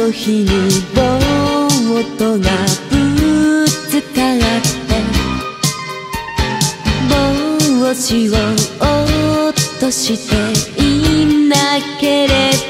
の日にボートがぶつかって帽子を落としていなければ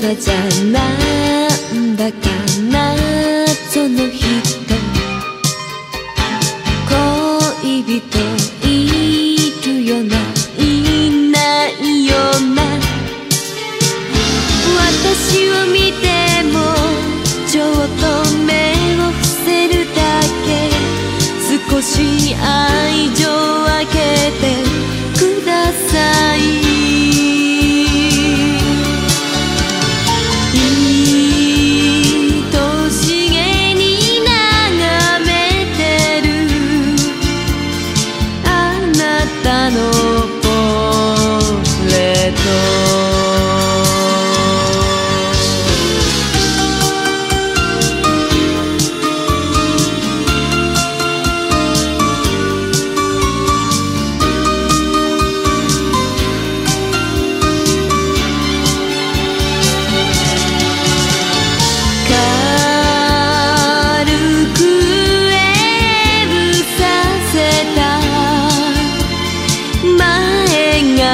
朝じゃなんだかな。その人。恋人いるよないないよな。私を見てもちょっと目を伏せるだけ。少し愛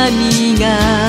髪が